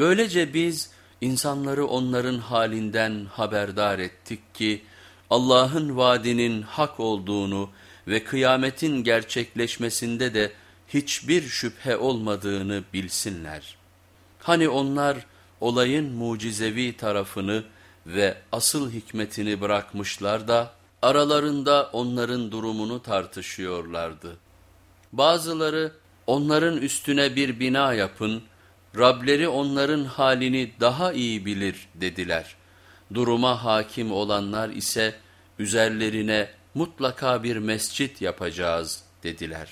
Böylece biz insanları onların halinden haberdar ettik ki Allah'ın vaadinin hak olduğunu ve kıyametin gerçekleşmesinde de hiçbir şüphe olmadığını bilsinler. Hani onlar olayın mucizevi tarafını ve asıl hikmetini bırakmışlar da aralarında onların durumunu tartışıyorlardı. Bazıları onların üstüne bir bina yapın, Rableri onların halini daha iyi bilir dediler. Duruma hakim olanlar ise üzerlerine mutlaka bir mescit yapacağız dediler.